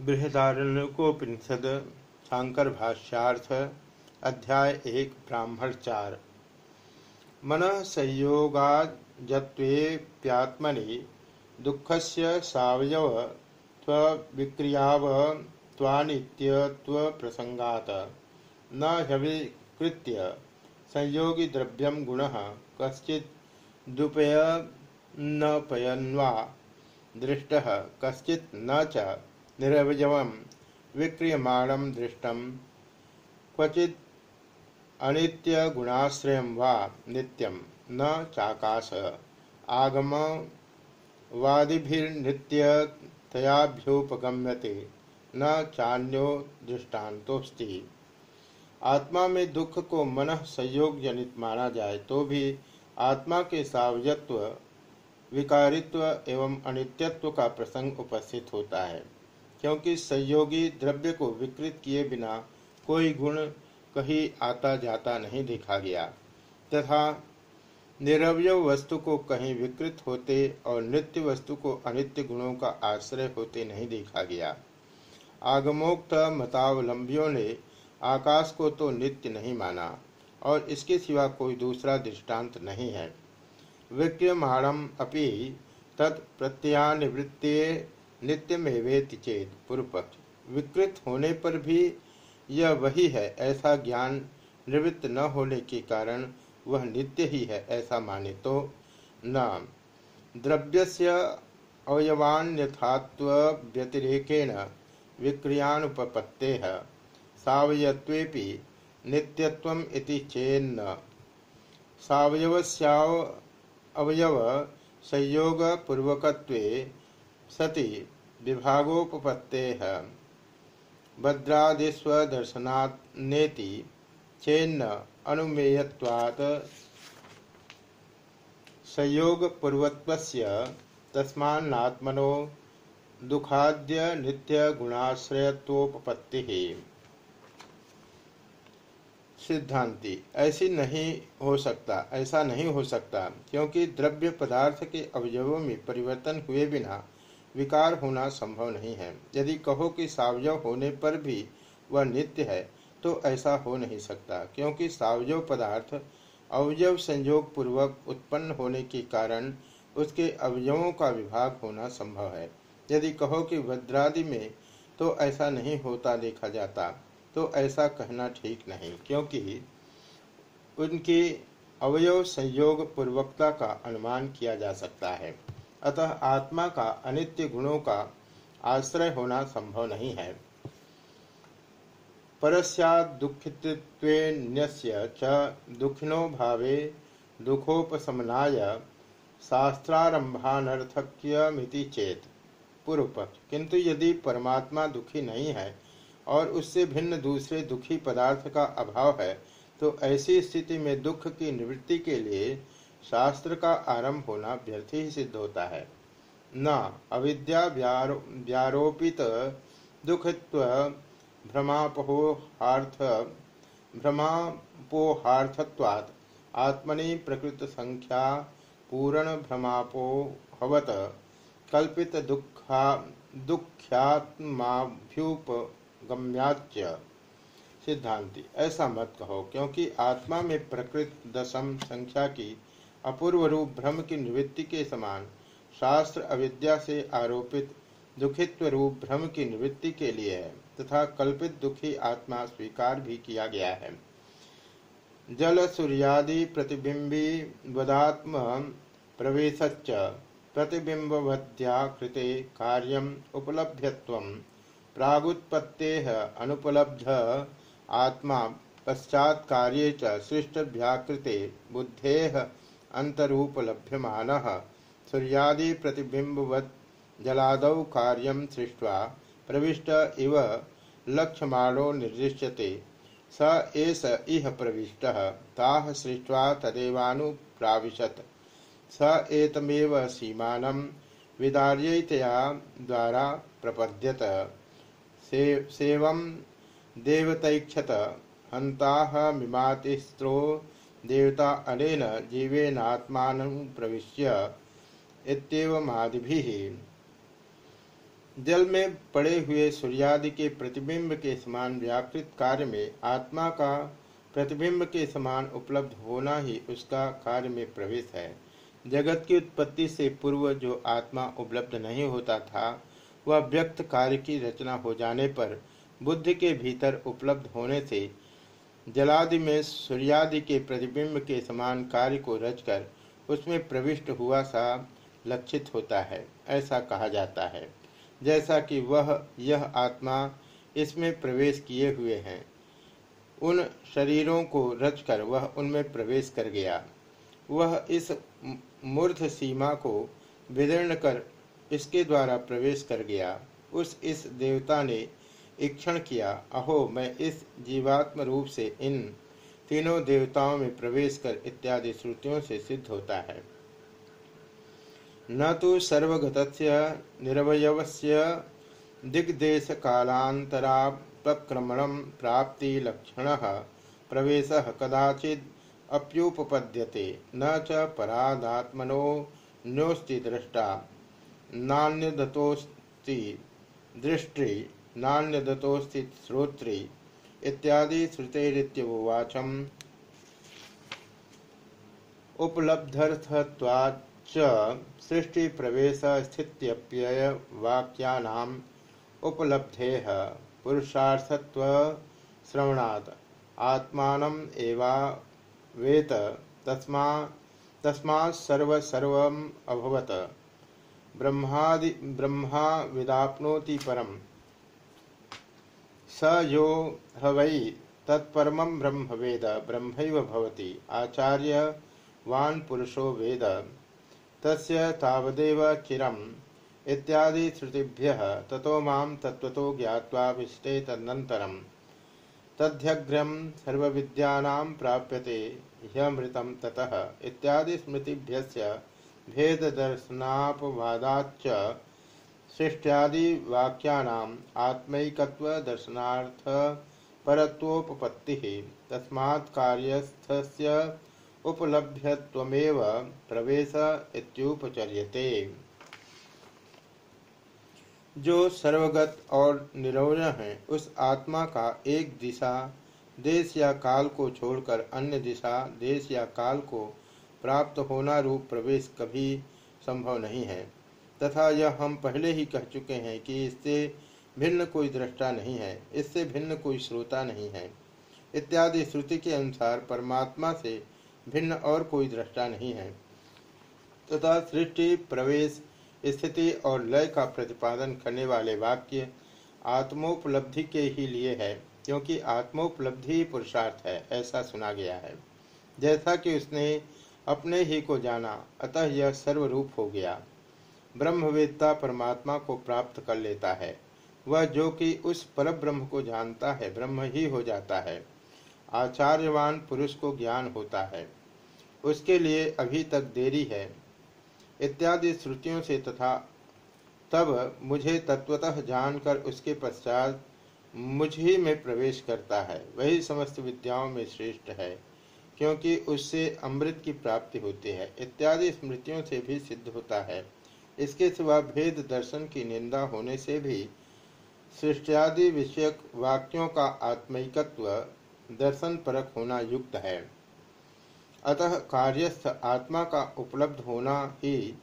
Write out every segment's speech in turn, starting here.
बृहदारण्यकोपनिषद शांकर भाष्यार्थ अध्याय एक, ब्राह्मण चार। मन संयोगाजत्वेप्यात्मनि दुःखस्य सावयव त्वविक्रियावत्वानित्यत्वप्रसङ्गात् न ह्यविकृत्य संयोगी द्रव्यम गुणः कश्चिदुपयन्नपयन्वा दृष्टः कश्चित् न च निरवयव विक्रियमाणं दृष्टं क्वचित् अनित्यगुणाश्रय वा नित्यं न चाकाश आगम वादिभिर्नित्यतयाभ्युपगम्यते न चान्यो दृष्टान्तोस्ति आत्मा में दुख को मन संयोग जनित माना जाए तो भी आत्मा के सावजत्व विकारित्व एवं अनित्यत्व का प्रसंग उपस्थित होता है। क्योंकि संयोगी द्रव्य को विकृत किए बिना कोई गुण कहीं आता जाता नहीं देखा गया। तथा निरवय वस्तु को कहीं विकृत होते और नित्य वस्तु को अनित्य गुणों का आश्रय होते नहीं देखा गया। आगमोक्त मतावलंबियों ने आकाश को तो नित्य नहीं माना, और इसके सिवा कोई दूसरा दृष्टांत नहीं है। विक्रमाणम अपि तत्प्रत्यानिवृत्ते नित्यमेवेति चेत पूर्व पक्ष विकृत होने पर भी यह वही है, ऐसा ज्ञान निवृत्त न होने के कारण वह नित्य ही है, ऐसा माने तो न द्रव्यस्य अवयवान्यथात्व व्यतिरेकेण विक्रियानुपपत्ते सावयत्वेपि नित्यत्वम इति चेन्न। सावयवस्याव अवयव संयोग पूर्वकत्वे सति विभागोपत्ते भद्रादिस्वदर्शनानेति चेन्न अनुमेयत्वात् संयोगपूर्वत्वस्य तस्मान्नात्मनो दुखाद्य नित्य गुणाश्रयत्वोपत्ति सिद्धांति, ऐसी नहीं हो सकता, ऐसा नहीं हो सकता, क्योंकि द्रव्य पदार्थ के अवयवों में परिवर्तन हुए बिना विकार होना संभव नहीं है। यदि कहो कि सावयव होने पर भी वह नित्य है तो ऐसा हो नहीं सकता, क्योंकि सावयव पदार्थ अवयव संयोग पूर्वक उत्पन्न होने के कारण उसके अवयवों का विभाग होना संभव है। यदि कहो कि भद्रादि में तो ऐसा नहीं होता देखा जाता तो ऐसा कहना ठीक नहीं, क्योंकि उनके अवयव संयोग पूर्वकता का अनुमान किया जा सकता है। अतः आत्मा का अनित्य गुणों का आश्रय होना संभव नहीं है। परस्यादुखित्वेन्यस्य च दुखिनो भावे दुखोपशमनाय शास्त्रारंभानर्थक्यमिति चेत पूर्व पक्ष किंतु यदि परमात्मा दुखी नहीं है और उससे भिन्न दूसरे दुखी पदार्थ का अभाव है तो ऐसी स्थिति में दुख की निवृत्ति के लिए शास्त्र का आरंभ होना व्यर्थ ही सिद्ध होता है। न, अविद्या व्यारोपित दुखत्व भ्रमापोहार्थ, भ्रमापोहार्थत्वात्, आत्मनि प्रकृत संख्या पूर्ण भ्रमापोहवत, कल्पित दुखा दुख्यात्माभ्युपगम्याच्य सिद्धांति, ऐसा मत कहो, क्योंकि आत्मा में प्रकृत दशम संख्या की अपूर्व रूप भ्रम की निवृत्ति के समान शास्त्र अविद्या से आरोपित दुखित्व रूप भ्रम की निवृत्ति के लिए है, तथा कल्पित दुखी आत्मा स्वीकार भी किया गया है। जल सूर्यादि प्रतिबिंबी वदात्म प्रवेश प्रतिबिंबवत्या कृते कार्यम उपलभ्यत्व प्रागुत्पत्ते अनुपलब्ध आत्मा पश्चात कार्ये च सृष्ट व्याकृते बुद्धे अंतरूपलभ्यमान सूर्यादि प्रतिबिंबवत् जलादौ कार्यम सृष्ट्वा प्रविष्ट इव लक्ष्यमाणो निर्दिश्यते। स एष इह प्रविष्ट ताह सृष्ट्वा तदेवानुप्राविशत। स एतमेव सीमानं विदार्यतया द्वारा प्रपद्यत। से, सेवं देवतैक्षत हन्ताह मिमातिस्त्रो देवता अनेन जीवेनात्मान प्रविश्य इत्येवमादिभिः। जल में पड़े हुए सूर्यादि के प्रतिबिंब के समान व्याकृत कार्य में आत्मा का प्रतिबिंब के समान उपलब्ध होना ही उसका कार्य में प्रवेश है। जगत की उत्पत्ति से पूर्व जो आत्मा उपलब्ध नहीं होता था, वह व्यक्त कार्य की रचना हो जाने पर बुद्धि के भीतर उपलब्ध होने से जलादि में सूर्यादि के प्रतिबिंब के समान कार्य को रचकर उसमें प्रविष्ट हुआ सा लक्षित होता है, ऐसा कहा जाता है। जैसा कि वह, यह आत्मा इसमें प्रवेश किए हुए हैं। उन शरीरों को रचकर वह उनमें प्रवेश कर गया। वह इस मूर्ध सीमा को विदीर्ण कर इसके द्वारा प्रवेश कर गया। उस इस देवता ने इक्षण किया, अहो, मैं इस जीवात्म रूप से इन तीनों देवताओं में प्रवेश कर इत्यादि श्रुतियों से सिद्ध होता है। न तो सर्वगत निरवयवस्य दिग्देश कालांतरापक्रमण प्राप्ति लक्षण प्रवेश कदाचिद अप्युपपद्यते, न च परादात्मनो न्योस्ति दृष्टा नान्यदतोस्ति दृष्टि नान्यदतोस्ति श्रोत्री इत्यादि श्रुतेरित्यवाचम उपलब्धर्थत्वाच्च सृष्टि प्रवेश स्थित्यप्यय वाक्यानाम उपलब्धेह पुरुषार्थत्व श्रवणात् आत्मान एवा वेत तस्मा तस्मा सर्व सर्वम अभवत ब्रह्मादि ब्रह्मा विदाप्नोति परम। स यो हवै तत्परम ब्रह्म वेद ब्रह्म आचार्य वान पुरुषो वेद। तस्य तावदेव चिरम इत्यादि श्रुतिभ्यः ततो माँ तत्त्वतो ज्ञात्वा विष्टे तदनन्तरं। तद्यग्र्यं सर्वविद्यानां प्राप्यते, ह्यमृतं ततः। इत्यादि स्मृतिभ्यस्य भेददर्शनापवादाच्च सृष्ट्यादि वाक्यानाम आत्मैकत्व दर्शनार्थ परत्वोपपत्ति। तस्मात् कार्यस्थस्य उपलभ्यत्वमेव प्रवेश इत्युपचर्यते। जो सर्वगत और निरवय है, उस आत्मा का एक दिशा, देश या काल को छोड़कर अन्य दिशा, देश या काल को प्राप्त होना रूप प्रवेश कभी संभव नहीं है। तथा यह हम पहले ही कह चुके हैं कि इससे भिन्न कोई दृष्टा नहीं है, इससे भिन्न कोई श्रोता नहीं है। इत्यादि श्रुति के अनुसार परमात्मा से भिन्न और कोई दृष्टा नहीं है। तथा सृष्टि, प्रवेश, स्थिति और लय का प्रतिपादन करने वाले वाक्य आत्मोपलब्धि के ही लिए है, क्योंकि आत्मोपलब्धि पुरुषार्थ है, ऐसा सुना गया है। जैसा कि उसने अपने ही को जाना, अतः यह सर्वरूप हो गया। ब्रह्मवेत्ता परमात्मा को प्राप्त कर लेता है। वह जो कि उस पर ब्रह्म को जानता है, ब्रह्म ही हो जाता है। आचार्यवान पुरुष को ज्ञान होता है। उसके लिए अभी तक देरी है। इत्यादि श्रुतियों से तथा तब मुझे तत्वतः जानकर उसके पश्चात मुझ ही में प्रवेश करता है। वही समस्त विद्याओं में श्रेष्ठ है, क्योंकि उससे अमृत की प्राप्ति होती है। इत्यादि स्मृतियों से भी सिद्ध होता है। इसके सिवा भेद दर्शन की निंदा होने से भी सृष्टियादि विषयक वाक्यों का आत्मिकत्व दर्शन परक होना युक्त है। अतः कार्यस्थ आत्मा का उपलब्ध होना ही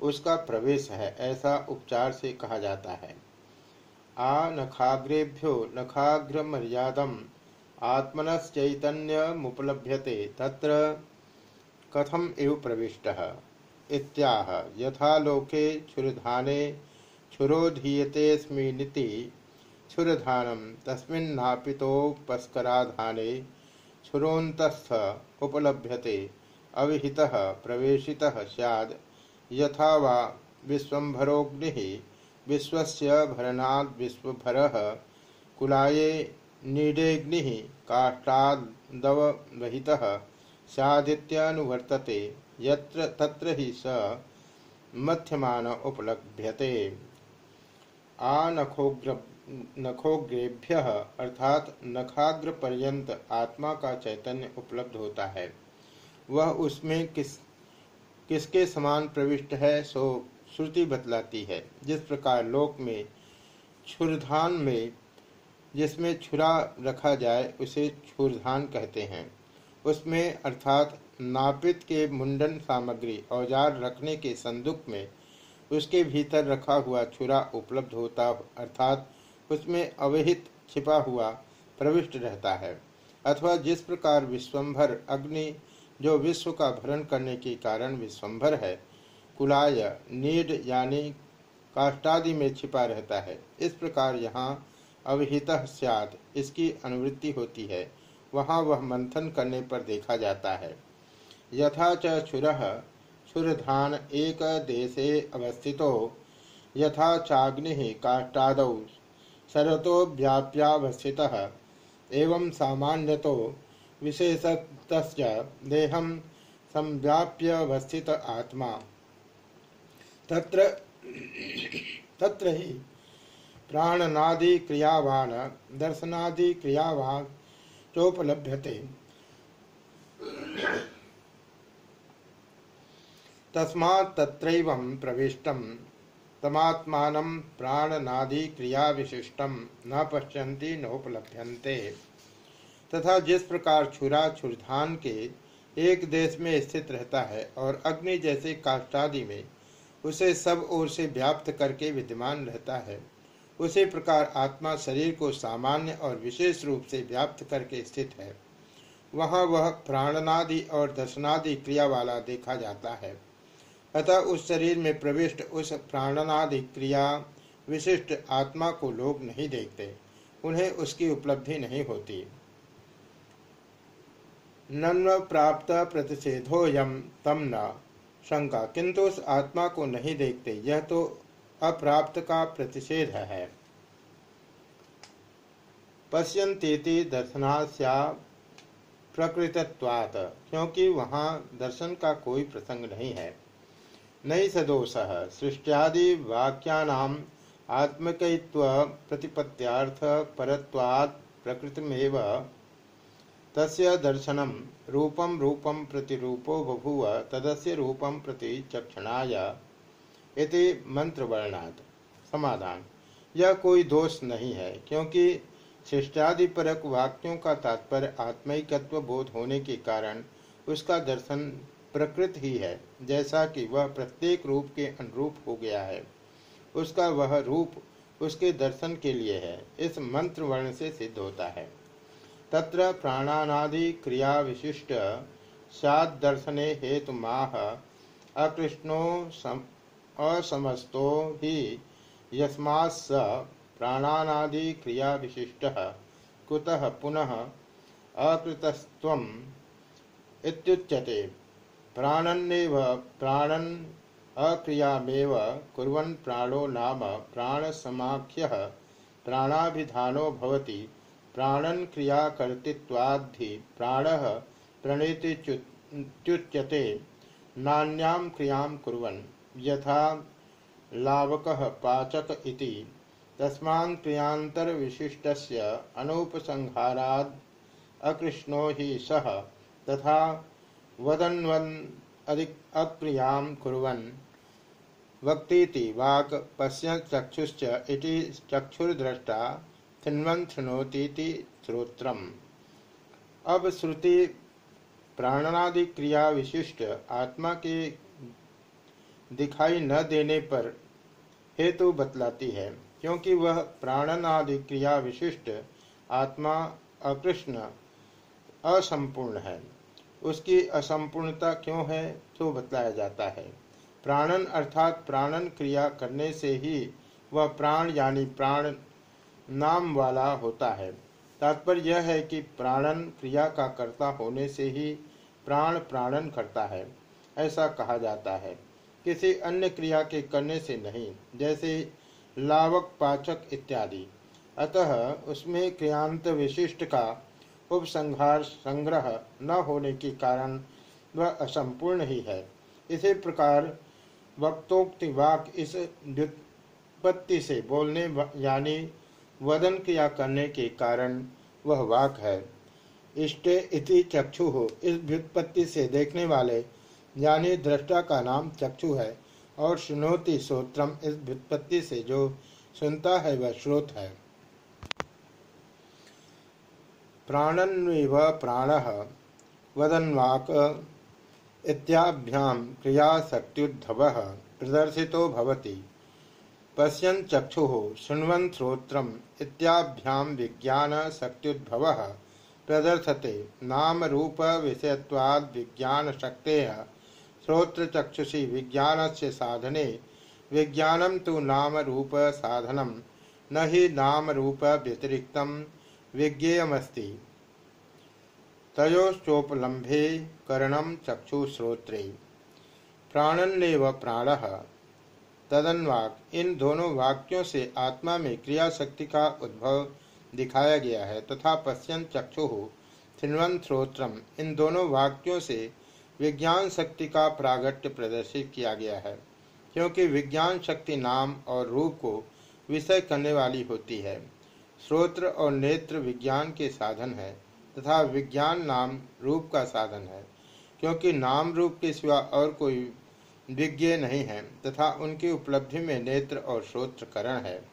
उसका प्रवेश है, ऐसा उपचार से कहा जाता है। आ नखाग्रेभ्यो नखाग्र मर्यादम आत्मनश्चैतन्य मुपलभ्यते तत्र कथम एव प्रविष्ट। इत्याह। यथा लोके क्षुरधाने क्षुरोधीयतेऽस्मिनिति क्षुरधानं तस्मिन्नापितोपस्कराधाने क्षुरोन्तस्थ उपलभ्यते। अविहितः प्रवेशितः स्याद्। यथा वा विश्वम्भरोऽग्निः विश्वस्य भरनाद् विश्वभरः कुलाये नीडेऽग्निः काष्ठादवहितः स्यादित्यनुवर्तते। यत्र तत्र ही स मध्यमान उपलभ्यते। आ नखोग्र नखोग्रेभ्य अर्थात नखाग्र पर्यंत आत्मा का चैतन्य उपलब्ध होता है। वह उसमें किस किसके समान प्रविष्ट है, सो श्रुति बतलाती है। जिस प्रकार लोक में छुरधान में, जिसमें छुरा रखा जाए, उसे छुरधान कहते हैं। उसमें अर्थात नापित के मुंडन सामग्री औज़ार रखने के संदूक में उसके भीतर रखा हुआ छुरा उपलब्ध होता, अर्थात उसमें अवहित छिपा हुआ प्रविष्ट रहता है, अथवा जिस प्रकार विश्वंभर अग्नि जो विश्व का भरण करने के कारण विश्वंभर है, कुलाय, नीड यानी काष्टादि में छिपा रहता है, इस प्रकार यहाँ अवहित सियाद इसकी अनुवृत्ति होती है, वहाँ वह मंथन करने पर देखा जाता है। यथा च छुर छुरधान एक देशे अवस्थितो। यथा चाग्नि काष्टाद शरतो व्याप्यावस्थितः। एवं सामान्यतो विशेषत देहम संव्याप्यवस्थित आत्मा। तत्र तत्र ही प्राणनादि क्रियावान दर्शनादि क्रियावान चोपलभ्यते। तस्मात् तत्रैवं प्रविष्टं तमात्मानं प्राणनादि क्रिया विशिष्टम न पश्यन्ति, नोपलभ्यन्ते। तथा जिस प्रकार छुरा छुरधान के एक देश में स्थित रहता है और अग्नि जैसे काष्टादि में उसे सब ओर से व्याप्त करके विद्यमान रहता है, उसी प्रकार आत्मा शरीर को सामान्य और विशेष रूप से व्याप्त करके स्थित है। वहाँ वह प्राणनादि और दर्शनादि क्रिया वाला देखा जाता है। अतः उस शरीर में प्रविष्ट उस प्राणनादि क्रिया विशिष्ट आत्मा को लोग नहीं देखते, उन्हें उसकी उपलब्धि नहीं होती। नन्व प्राप्त प्रतिषेधोयम तम न। शंका, किंतु उस आत्मा को नहीं देखते, यह तो अप्राप्त का प्रतिषेध है। पश्यंती दर्शनास्या प्रकृतत्वात्, क्योंकि वहाँ दर्शन का कोई प्रसंग नहीं है। नई सदोष। सृष्टियादि वाक्यानाम आत्मकत्व प्रतिपत्त्यार्थ परत्वात् प्रकृतिमेव। तस्य रूपम प्रति रूपो बभूव, तदस्य रूपम प्रति चक्षणाय। इति समाधान। यह कोई दोष नहीं है, क्योंकि परक वाक्यों का तात्पर्य आत्मिकत्व बोध होने के कारण उसका दर्शन प्रकृत ही है जैसा कि वह प्रत्येक रूप के अनुरूप हो गया है। उसका वह रूप उसके दर्शन के लिए है इस मंत्र वर्ण से सिद्ध होता है। तत्र प्राणानादि क्रिया विशिष्ट सदर्शने हेतु माह अकृष्णो सम, असमस्तो ही यस्मात् स प्राणानादि क्रिया विशिष्ट कुतः पुनः अकृतस्त्वम् इत्युच्यते। प्राणन्नेव, प्राणन् अक्रियामेव, कुर्वन् प्राणो नाम प्राणसमाख्यः, प्राणाभिधानो भवति, प्राणन क्रियाकर्तृत्वाद्धि, प्राण प्रणेतिच्युच्यते नान्याम क्रियाँ कुर्वन्, यथा लावकः पाचक इति। तस्मान् क्रियांतर विशिष्टस्य अनुपसंहाराद अकृष्णो हि सह तथा वदन्वन् अक्रियाँ कुर्वन्। वक्तीति वाक् इति चक्षुर्द्रष्टा थिन्वन थृणोती श्रोत्रम। अब श्रुति प्राणनादि क्रिया विशिष्ट आत्मा के दिखाई न देने पर हेतु बतलाती है, क्योंकि वह प्राणनादि क्रिया विशिष्ट आत्मा अकृष्ण, असंपूर्ण है। उसकी असंपूर्णता क्यों है तो बतलाया जाता है। प्राणन अर्थात प्राणन क्रिया करने से ही वह प्राण यानी प्राण नाम वाला होता है। तात्पर्य यह है कि प्राणन क्रिया का कर्ता होने से ही प्राण प्राणन करता है, ऐसा कहा जाता है। किसी अन्य क्रिया के करने से नहीं, जैसे लावक, पाचक इत्यादि। अतः उसमें क्रियांत विशिष्ट का उपसंहार संग्रह न होने के कारण वह असंपूर्ण ही है। इसी प्रकार वक्तोक्ति वाक इस व्युत्पत्ति से बोलने यानी वदन क्रिया करने के कारण वह वाक है। इष्टे इति चक्षु हो इस व्युत्पत्ति से देखने वाले, यानी दृष्टा का नाम चक्षु है, और सुनोति श्रोत्रम इस व्युत्पत्ति से जो सुनता है वह श्रोत है। प्राणन्व प्राण वदन्वाक इत्याभ्याम क्रियाशक्त्युद्धव प्रदर्शितो भवति। पश्यन् चक्षुः शृण्वन् श्रोत्रम् इत्याभ्याम विज्ञान शक्त्युद्भव प्रदर्शते। नाम रूप विषयत्वाद विज्ञान शक्ते श्रोत्र चक्षुषी विज्ञान से साधने विज्ञानम तो नाम रूप साधनम न ही नाम रूप व्यतिरिक्त विज्ञेयमस्ति। तयोश्चोपलम्भे करणम चक्षुश्रोत्रे। प्राणन्नेव प्राण। तदन्वाक, इन दोनों वाक्यों से आत्मा में क्रिया शक्ति का उद्भव दिखाया गया है, तथा पश्यन चक्षु थिन्वन श्रोत्रम इन दोनों वाक्यों से विज्ञान शक्ति का प्रागट्य प्रदर्शित किया गया है, क्योंकि विज्ञान शक्ति नाम और रूप को विषय करने वाली होती है। श्रोत्र और नेत्र विज्ञान के साधन है, तथा विज्ञान नाम रूप का साधन है, क्योंकि नाम रूप के सिवा और कोई विज्ञ नहीं है, तथा उनकी उपलब्धि में नेत्र और श्रोत्र करण है।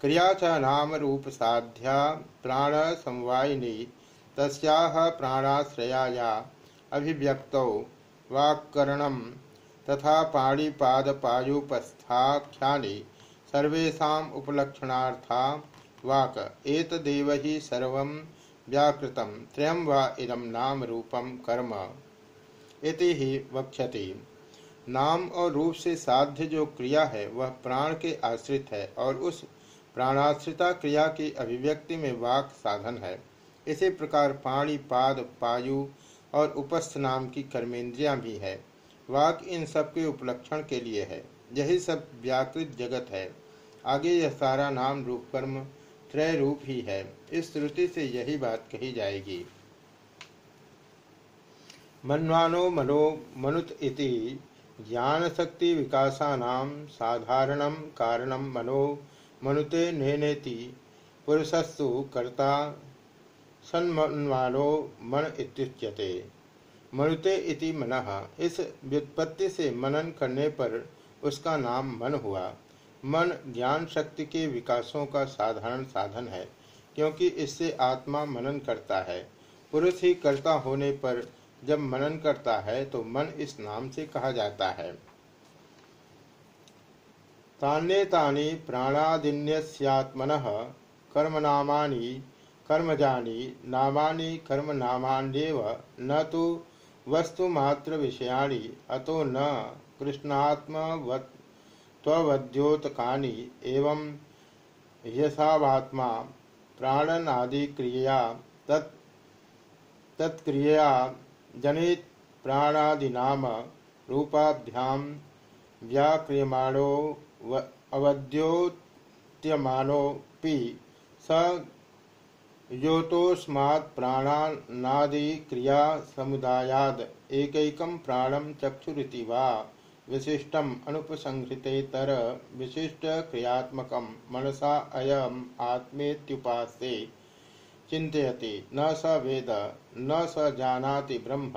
क्रिया च नाम रूप साध्या प्राण समवायिनी तस्याह प्राणाश्रयाया अभिव्यक्त वाक्करणम तथा पाणिपादपायुपस्थाख्यानि सर्वेशा उपलक्षणार्था वाक, एतदेव ही सर्व व्याकृतम त्रयम वा इदम नाम रूपम कर्म। इति ही वक्षति नाम और रूप से साध्य जो क्रिया है, वह प्राण के आश्रित है और उस प्राणाश्रिता क्रिया की अभिव्यक्ति में वाक साधन है। इसी प्रकार पाणी, पाद, पायु और उपस्थ नाम की कर्मेंद्रियाँ भी है। वाक इन सब के उपलक्षण के लिए है। यही सब व्याकृत जगत है। आगे यह सारा नाम, रूप, कर्म त्रय रूप ही है। इस श्रुति से यही बात कही जाएगी। मन्वानो मनो मनुत इति ज्ञान शक्ति विकासानाम साधारणम कारणम मनो मनुते नेनेति पुरुषस्तु कर्ता सन्मनवानो मन इत्युच्यते। मनुते इति मन। इस व्युत्पत्ति से मनन करने पर उसका नाम मन हुआ। मन ज्ञान शक्ति के विकासों का साधारण साधन है, क्योंकि इससे आत्मा मनन करता है। पुरुष ही कर्ता होने पर जब मनन करता है तो मन इस नाम से कहा जाता है। तान्य तानी कर्मनामानि कर्मजानी नामानि कर्म नामान्येव न तो वस्तुमात्र विषयाणि, अतो न कृष्णात्मवद्योतकानि एवं यशावात्मा प्राणनादि क्रिया तत् तत्क्रिया जनित प्राणादिनाम रूपाभ्याम व्याक्रियमाणो अवद्योत्यमानोपि स योतोस्मात् प्राणानादि क्रिया समुदायाद एकैकं प्राणम चक्षुरीति वा विशिष्टम अनुपसंहृतेतर विशिष्ट क्रियात्मक मनसा अयम आत्मेत्युपास्ते चिंतयति न स वेद, न स जानाति ब्रह्म।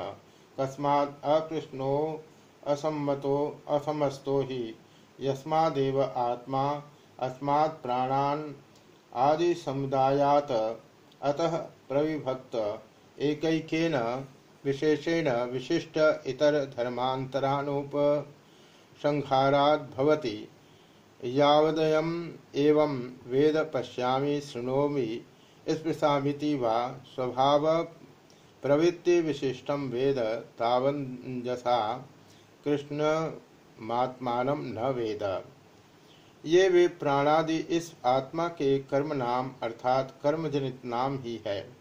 कस्मात् अकृष्णो असम्मतो, असमस्तो हि। यस्मादेव आत्मा, अस्मात् प्राणान् आदि समुदायात अतः प्रविभक्त। एकैकेन विशेषेण विशिष्ट इतर धर्मांतरानुप संहाराद भवति। यावदयम् एवं वेद पश्यामि, शृणोमि। स्पृशामिति वा स्वभाव प्रवृत्ति विशिष्ट वेद तावंजसा कृष्ण मात्मान न वेद। ये वे प्राणादि इस आत्मा के कर्म नाम अर्थात कर्मजनित नाम ही है।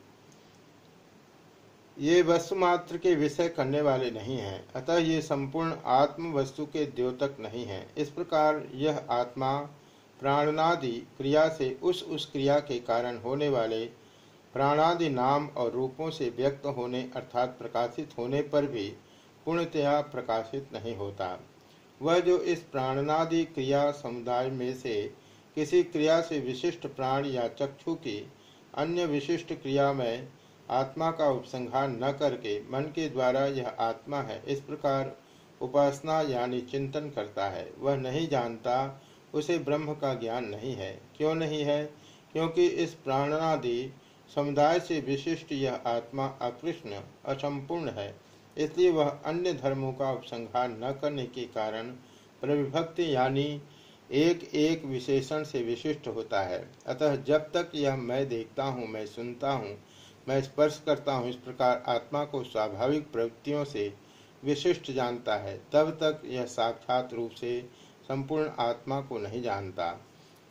ये वस्तु मात्र के विषय करने वाले नहीं हैं, अतः ये संपूर्ण आत्म वस्तु के द्योतक नहीं है। इस प्रकार यह आत्मा प्राणनादि क्रिया से उस उस क्रिया के कारण होने वाले प्राणादि नाम और रूपों से व्यक्त होने अर्थात प्रकाशित होने पर भी पूर्णतया प्रकाशित नहीं होता। वह जो इस प्राणनादि क्रिया समुदाय में से किसी क्रिया से विशिष्ट प्राण या चक्षु की अन्य विशिष्ट क्रिया में आत्मा का उपसंहार न करके मन के द्वारा यह आत्मा है, इस प्रकार उपासना यानी चिंतन करता है। वह नहीं जानता, उसे ब्रह्म का ज्ञान नहीं है। क्यों नहीं है? क्योंकि इस प्राणनादि समुदाय से विशिष्ट यह आत्मा अकृष्ण, असंपूर्ण है। इसलिए वह अन्य धर्मों का उपसंहार न करने के कारण प्रविभक्ति यानी एक एक विशेषण से विशिष्ट होता है। अतः जब तक यह मैं देखता हूँ, मैं सुनता हूँ मैं स्पर्श करता हूँ इस प्रकार आत्मा को स्वाभाविक प्रवृत्तियों से विशिष्ट जानता है। तब तक यह साक्षात रूप से संपूर्ण आत्मा को नहीं जानता।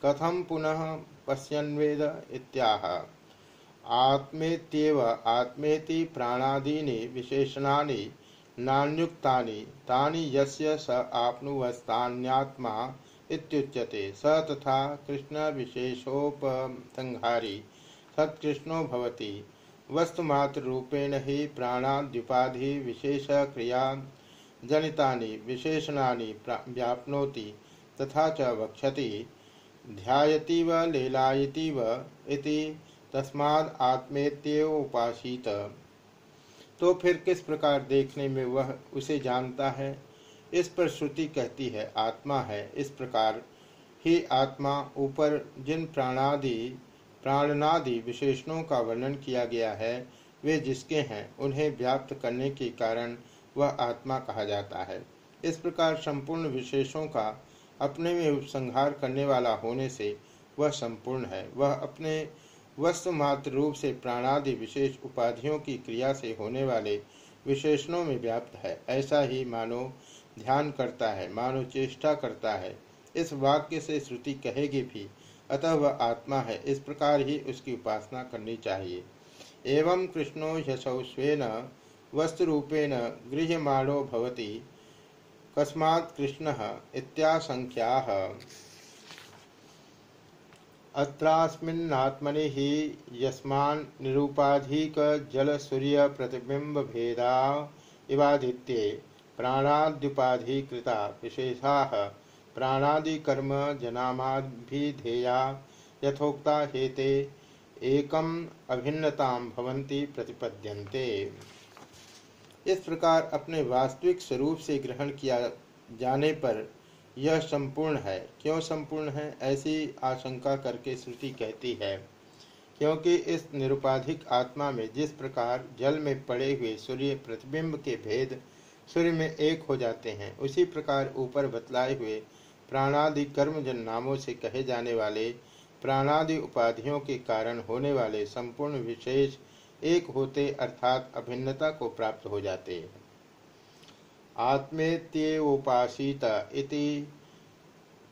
कथम पुनः पश्यन्वेद इत्याह। आत्मेत्येव आत्मेति प्राणादीनि विशेषणानि नान्युक्तानि तानि यस्य स आपनुवस्तान्यात्मा इत्युच्यते। स तथा कृष्ण विशेषोपसंहारी सत्कृष्णो भवति। वस्तुमात्र ही प्राणाद्युपाधि विशेष क्रिया जनितानि विशेषणानि व्याप्नोति, तथा च वक्षति ध्यायति व लीलायति इति तस्माद आत्मेत्येव उपासित। तो फिर किस प्रकार देखने में वह उसे जानता है? इस पर श्रुति कहती है, आत्मा है। इस प्रकार ही आत्मा ऊपर जिन प्राणादि प्राणनादि विशेषणों का वर्णन किया गया है, वे जिसके हैं, उन्हें व्याप्त करने के कारण वह आत्मा कहा जाता है। इस प्रकार संपूर्ण विशेषों का अपने में उपसंहार करने वाला होने से वह संपूर्ण है। वह अपने वस्तु मात्र रूप से प्राणादि विशेष उपाधियों की क्रिया से होने वाले विशेषणों में व्याप्त है। ऐसा ही मानो ध्यान करता है, मानो चेष्टा करता है। इस वाक्य से श्रुति कहेगी भी अतः वह आत्मा है। इस प्रकार ही उसकी उपासना करनी चाहिए। एवं कृष्णो यशौ स्वेन वस्तुरूपेण गृह्यमाणो भवति। कस्मात् कृष्ण इत्यासंख्या अत्रास्मिन्नात्मनि हि यस्मान् निरुपाधिकजलसूर्यप्रतिबिम्बभेदा इवादित्ये प्राणाद्युपाधिकृता विशेषाः। प्राणादिकर्मजनामाभिधेया यथोक्ता हेते एकम अभिन्नतां भवन्ति प्रतिपद्यन्ते। इस प्रकार अपने वास्तविक स्वरूप से ग्रहण किया जाने पर यह संपूर्ण है। क्यों संपूर्ण है? ऐसी आशंका करके श्रुति कहती है। क्योंकि इस निरुपाधिक आत्मा में जिस प्रकार जल में पड़े हुए सूर्य प्रतिबिंब के भेद सूर्य में एक हो जाते हैं, उसी प्रकार ऊपर बतलाए हुए प्राणादि कर्मजन नामों से कहे जाने वाले प्राणादि उपाधियों के कारण होने वाले संपूर्ण विशेष एक होते अर्थात अभिन्नता को प्राप्त हो जाते आत्मेत्योपासीत इति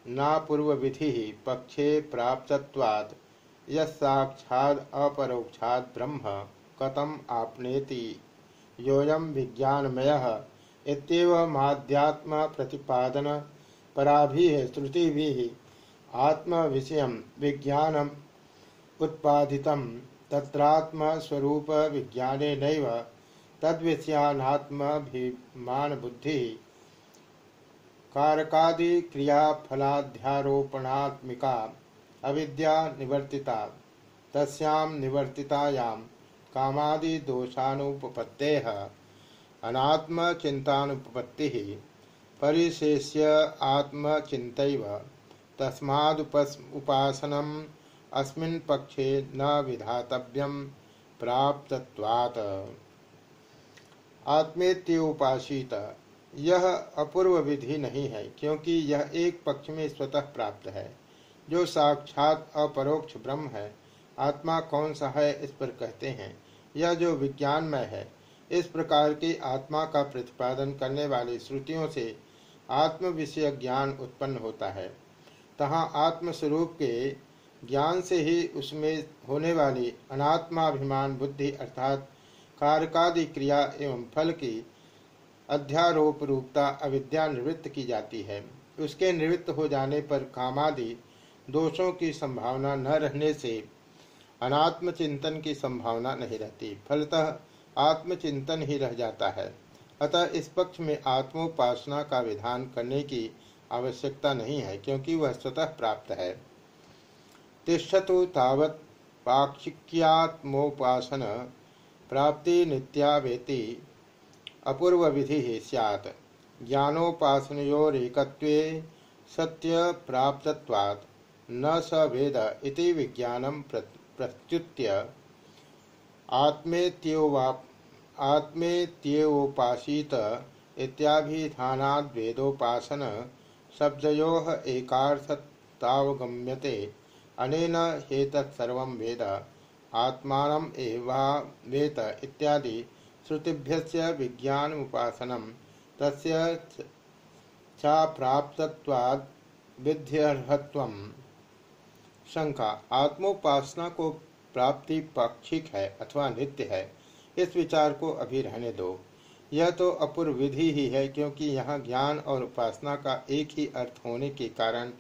नापूर्वविधि पक्षे प्राप्तवाद यक्षाद अपरोक्षाद ब्रह्म कतम आपनेति योयम विज्ञानमय इतमाध्यात्म प्रतिपादन पराभि श्रुति भी आत्म विषय विज्ञान उत्पादित तत्रात्म स्वरूप विज्ञान नैव तद्विषयानात्मभिमान बुद्धि कारकादि क्रियाफलाध्यारोपणात्मिका अविद्या निवर्तिता तस्याम निवर्तितायां कामादि दोषानुपपत्तेः अनात्मचिन्तानुपपत्तिः। परिशेष्य आत्मचित तस्मादुपस उपासनम् अस्मिन् पक्षे न विधातव्यं प्राप्तत्वात्। आत्मेत्योपासित। यह अपूर्व विधि नहीं है, क्योंकि यह एक पक्ष में स्वतः प्राप्त है। जो साक्षात अपरोक्ष ब्रह्म है, आत्मा कौन सा है इस पर कहते हैं। यह जो विज्ञानमय है, इस प्रकार की आत्मा का प्रतिपादन करने वाली श्रुतियों से आत्म विषय ज्ञान उत्पन्न होता है। तहाँ आत्मस्वरूप के ज्ञान से ही उसमें होने वाली अनात्माभिमान, बुद्धि अर्थात कारकादि क्रिया एवं फल की अध्यारोप रूपता अविद्या निवृत्त की जाती है। उसके निवृत्त हो जाने पर कामादि दोषों की संभावना न रहने से अनात्म चिंतन की संभावना नहीं रहती। फलतः आत्मचिंतन ही रह जाता है। अतः इस पक्ष में आत्मोपासना का विधान करने की आवश्यकता नहीं है, क्योंकि वह स्वतः प्राप्त है। तिष्ठतु तावत पाक्षिक्यात्मोपासन प्राप्ति नित्यावेति अपूर्व विधि सैत ज्ञानोपासनयोरेकत्वे सत्यप्राप्तत्वात्, न स वेद इति विज्ञानं प्रत्युत्य आत्मेत्योवा आत्मेत्येवोपासीत इत्याभिधानाद्वेदोपासन शब्दयोः एकार्थतावगम्यते। अनेन हेतत्सर्वं वेद आत्मानम् एवावेत इत्यादि श्रुतिभ्यस्य विज्ञानमुपासनं। तस्य चाप्राप्तत्वाद् विध्यर्हत्वं। शंका आत्मोपासना को प्राप्ति पाक्षिक है अथवा नित्य है? इस विचार को अभी रहने दो। यह तो अपूर्व विधि ही है, क्योंकि यहाँ ज्ञान और उपासना का एक ही अर्थ होने के कारण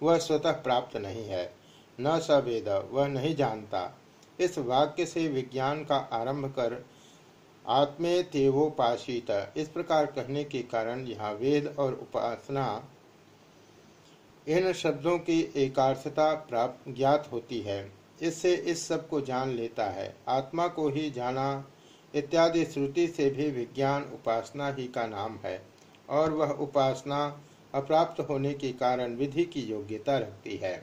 वह स्वतः प्राप्त नहीं है। न सवेद वह नहीं जानता। इस वाक्य से विज्ञान का आरंभ कर आत्मे तेवोपाशित इस प्रकार कहने के कारण यहाँ वेद और उपासना, इन शब्दों की एकार्थता प्राप्त ज्ञात होती है। इससे इस सबको जान लेता है। आत्मा को ही जाना इत्यादि श्रुति से भी विज्ञान उपासना ही का नाम है, और वह उपासना अप्राप्त होने के कारण विधि की योग्यता रखती है।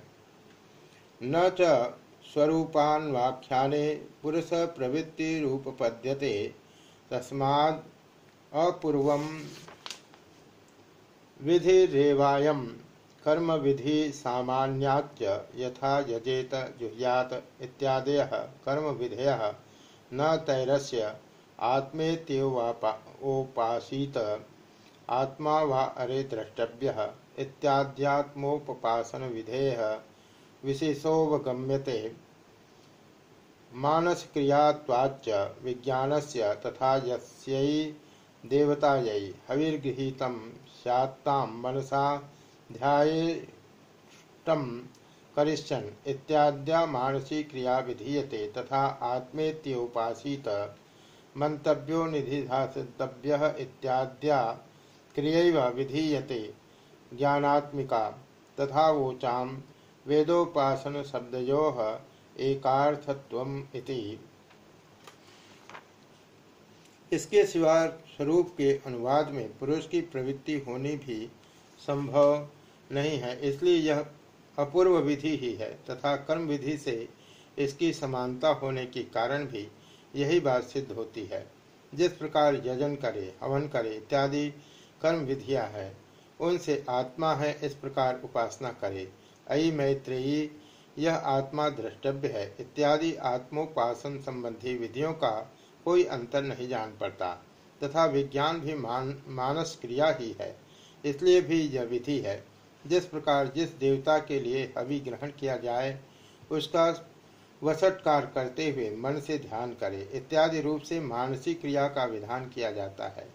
न च स्वरूपान व्याख्याने पुरुष प्रवृत्ति रूप पद्यते, तस्माद अपूर्व विधि रेवायम कर्म विधि सामान्याच यथा यजेत जुह्यात इत्यादय कर्म विधेय न तैरस्य आत्मेत्योपासीत आत्मा वा अरे द्रष्टव्य इत्याद्यात्मोपासन विधेय विशेषोवगम्यते मानसक्रियात्वाच्च विज्ञानस्य तथा यस्यै देवतायै हविर्गृहीतं मनसा ध्यायेष्टम करिष्यन इत्याद्या मानसी क्रिया विधीयते तथा आत्मेत्योपासीत मंतव्यो निधिधातव्य इत्याद्या क्रिय विधीयते ज्ञानात्मिका तथा वोचा वेदोपासन शब्दयो एकार्थत्वम इति। इसके सिवा स्वरूप के अनुवाद में पुरुष की प्रवृत्ति होनी भी संभव नहीं है, इसलिए यह अपूर्व विधि ही है तथा कर्म विधि से इसकी समानता होने के कारण भी यही बात सिद्ध होती है। जिस प्रकार यजन करे, हवन करे इत्यादि कर्म विधियाँ है, उनसे आत्मा है, इस प्रकार उपासना करे। अयि मैत्रेयी, यह आत्मा द्रष्टव्य है। इत्यादि आत्मोपासन संबंधी विधियों का कोई अंतर नहीं जान पड़ता, तथा विज्ञान भी मान, मानस क्रिया ही है। इसलिए भी यह विधि है। जिस प्रकार जिस देवता के लिए हवि ग्रहण किया जाए, उसका वसटकार करते हुए मन से ध्यान करे, इत्यादि रूप से मानसिक क्रिया का विधान किया जाता है।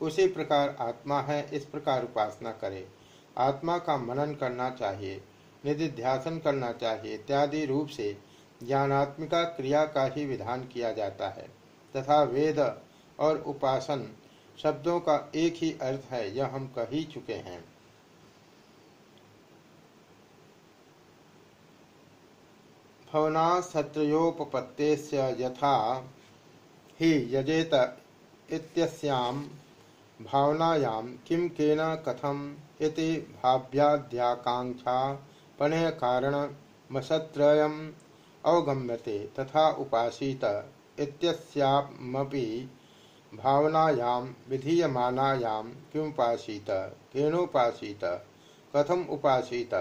उसी प्रकार आत्मा है, इस प्रकार उपासना करे। आत्मा का मनन करना चाहिए, निधिध्यासन करना चाहिए, इत्यादि रूप से ज्ञानात्मिका क्रिया का ही विधान किया जाता है। तथा वेद और उपासन शब्दों का एक ही अर्थ है, यह हम कह ही चुके हैं। भवना सत्रयोपपत्ते यथा हि यजेत इत्यस्यां भावनायां किं केन कथम इति भाव्याद्याकांक्षा पणय कारणमसत्रयम् अवगम्यते तथा उपासीत इत्यस्यामपि भावनायां विधीयमानायां किमुपासीत केनोपासीत कथम उपासीत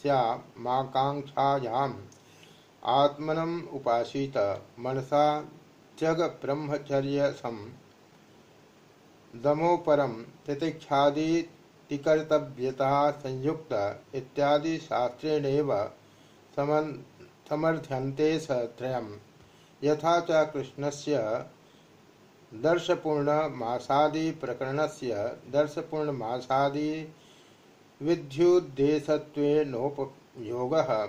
इत्यास्यामाकांक्षायाम् आत्मनम उपासीत, मनसा जग ब्रह्मचर्यसम दमोपरम तितिक्षादितिकर्तव्यता संयुक्त इत्यादि शास्त्रेणेव समर्थ्यन्ते स त्रयम्। यथा च कृष्णस्य दर्शपूर्णमासादि प्रकरणस्य दर्शपूर्णमासादि विद्युद्देशत्वेनोपयोगः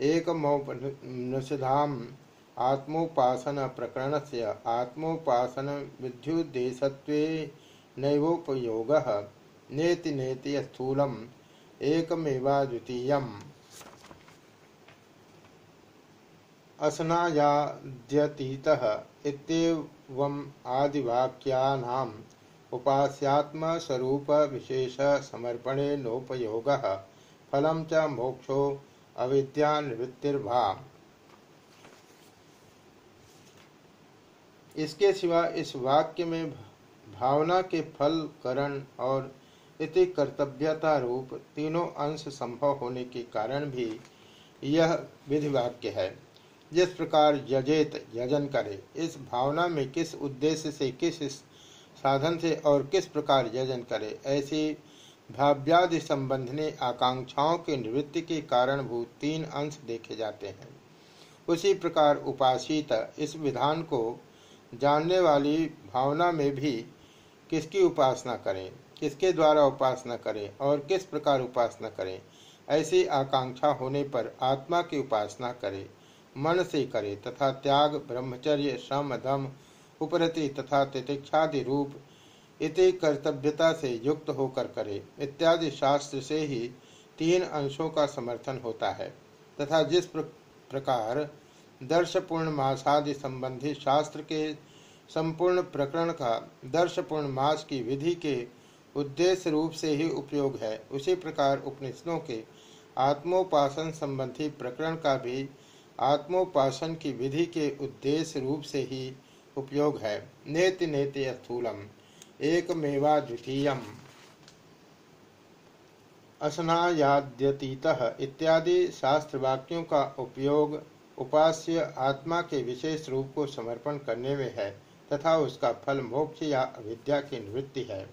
एकमौपनिषदाम् आत्मोपासन प्रकरण से आत्मोपासन विद्युद्देशत्वेनैवोपयोगः नेति नेति स्थूलम् एकमेवाद्वितीयम्। असनायाद्यतीतः इत्येवम् आदिवाक्यानां उपास्यात्म स्वरूप विशेष समर्पणे नोपयोग। फलम च मोक्षो अविद्या निवृत्तिर्भा इसके सिवा इस वाक्य में भावना के फल, करण और इति कर्तव्यता रूप तीनों अंश संभव होने के कारण भी यह विधि वाक्य है। जिस प्रकार यजेत यजन करे, इस भावना में किस उद्देश्य से किस साधन से और किस प्रकार यजन करे, ऐसी भाव्यादि संबंधने आकांक्षाओं के निवृत्ति के कारणभूत तीन अंश देखे जाते हैं। उसी प्रकार उपासित, इस विधान को जानने वाली भावना में भी किसकी उपासना करें, किसके द्वारा उपासना करें और किस प्रकार उपासना करें, ऐसी आकांक्षा होने पर आत्मा की उपासना करे, मन से करे तथा त्याग, ब्रह्मचर्य, श्रम, धम उपरति तथा तितिक्षादि रूप इति कर्तव्यता से युक्त होकर करे। इत्यादि शास्त्र से ही तीन अंशों का समर्थन होता है। तथा जिस प्रकार दर्शपूर्ण मासादि संबंधी शास्त्र के संपूर्ण प्रकरण का दर्शपूर्ण मास की विधि के उद्देश्य रूप से ही उपयोग है, उसी प्रकार उपनिषदों के आत्मोपासन संबंधी प्रकरण का भी आत्मोपासन की विधि के उद्देश्य रूप से ही उपयोग है। नेति नेति स्थूलम एकमेवा द्वितीय असनायाद्यतीत इत्यादि शास्त्र वाक्यों का उपयोग उपास्य आत्मा के विशेष रूप को समर्पण करने में है तथा उसका फल मोक्ष या अविद्या की निवृत्ति है।